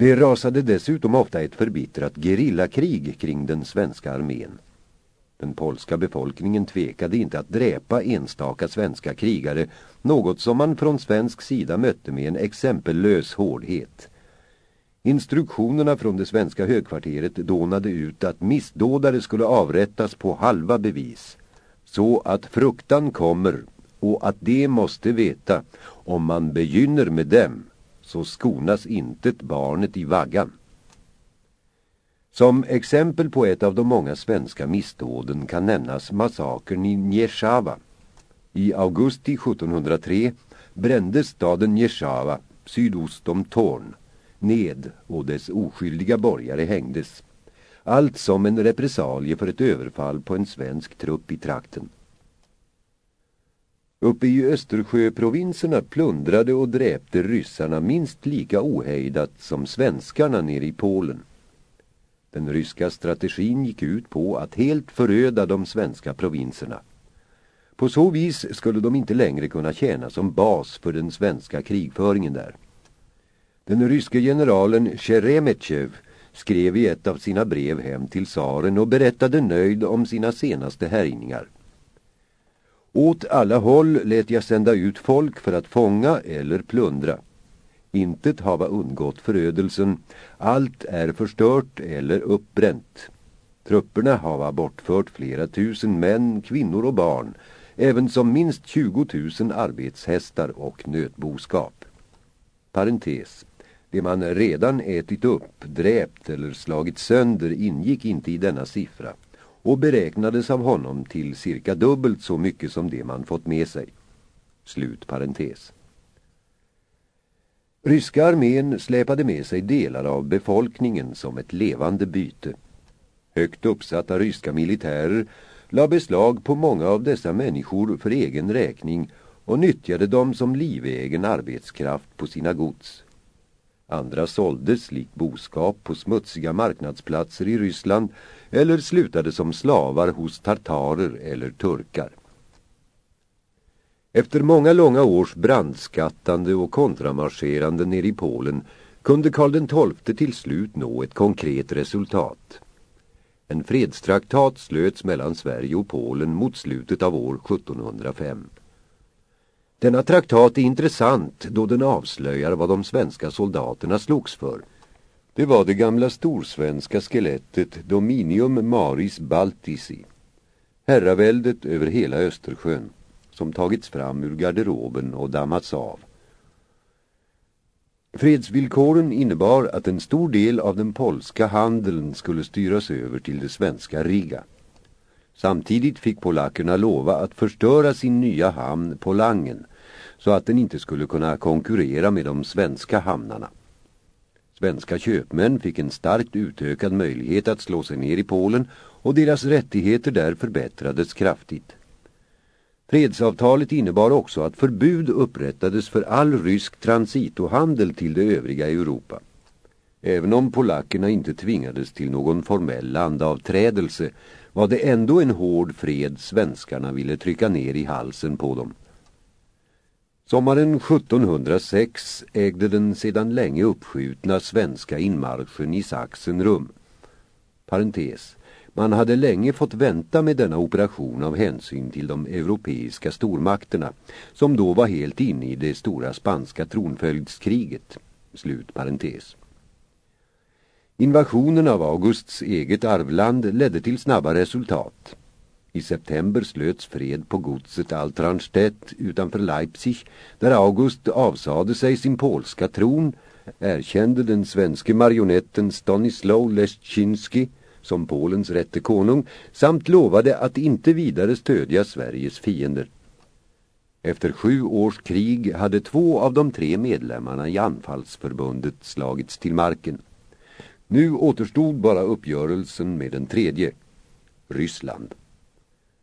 Det rasade dessutom ofta ett förbittrat gerillakrig kring den svenska armén. Den polska befolkningen tvekade inte att dräpa enstaka svenska krigare, något som man från svensk sida mötte med en exempellös hårdhet. Instruktionerna från det svenska högkvarteret dånade ut att missdådare skulle avrättas på halva bevis, så att fruktan kommer och att de måste veta, om man begynner med dem, så skonas intet barnet i vaggan. Som exempel på ett av de många svenska missdåden kan nämnas massakern i Njeshava. I augusti 1703 brändes staden Njeshava, sydost om Torn, ned och dess oskyldiga borgare hängdes. Allt som en repressalie för ett överfall på en svensk trupp i trakten. Uppe i Östersjöprovinserna plundrade och dräpte ryssarna minst lika ohejdat som svenskarna nere i Polen. Den ryska strategin gick ut på att helt föröda de svenska provinserna. På så vis skulle de inte längre kunna tjäna som bas för den svenska krigföringen där. Den ryske generalen Sheremetjev skrev i ett av sina brev hem till tsaren och berättade nöjd om sina senaste härjningar. Åt alla håll lät jag sända ut folk för att fånga eller plundra. Intet hava undgått förödelsen, allt är förstört eller uppbränt. Trupperna hava bortfört flera tusen män, kvinnor och barn, även som minst 20 000 arbetshästar och nötboskap. Parentes. Det man redan ätit upp, dräpt eller slagit sönder ingick inte i denna siffra och beräknades av honom till cirka dubbelt så mycket som det man fått med sig. Slut parentes. Ryska armén släpade med sig delar av befolkningen som ett levande byte. Högt uppsatta ryska militärer la beslag på många av dessa människor för egen räkning och nyttjade dem som livegen arbetskraft på sina gods. Andra såldes lik boskap på smutsiga marknadsplatser i Ryssland eller slutade som slavar hos tartarer eller turkar. Efter många långa års brandskattande och kontramarscherande nere i Polen kunde Karl XII till slut nå ett konkret resultat. En fredstraktat slöts mellan Sverige och Polen mot slutet av år 1705. Denna traktat är intressant då den avslöjar vad de svenska soldaterna slogs för. Det var det gamla storsvenska skelettet Dominium Maris Baltisi, herraväldet över hela Östersjön, som tagits fram ur garderoben och dammats av. Fredsvillkoren innebar att en stor del av den polska handeln skulle styras över till det svenska Riga. Samtidigt fick polackerna lova att förstöra sin nya hamn på Langen så att den inte skulle kunna konkurrera med de svenska hamnarna. Svenska köpmän fick en starkt utökad möjlighet att slå sig ner i Polen och deras rättigheter där förbättrades kraftigt. Fredsavtalet innebar också att förbud upprättades för all rysk transitohandel till det övriga Europa. Även om polackerna inte tvingades till någon formell landavträdelse var det ändå en hård fred svenskarna ville trycka ner i halsen på dem. Sommaren 1706 ägde den sedan länge uppskjutna svenska inmarschen i Sachsen rum. Parentes. Man hade länge fått vänta med denna operation av hänsyn till de europeiska stormakterna som då var helt inne i det stora spanska tronföljdskriget. Slut parentes. Invasionen av Augusts eget arvland ledde till snabba resultat. I september slöts fred på godset Altranstedt utanför Leipzig där August avsade sig sin polska tron, erkände den svenske marionetten Stanislaw Leszczynski som Polens rätte konung samt lovade att inte vidare stödja Sveriges fiender. Efter sju års krig hade två av de tre medlemmarna i anfallsförbundet slagits till marken. Nu återstod bara uppgörelsen med den tredje, Ryssland.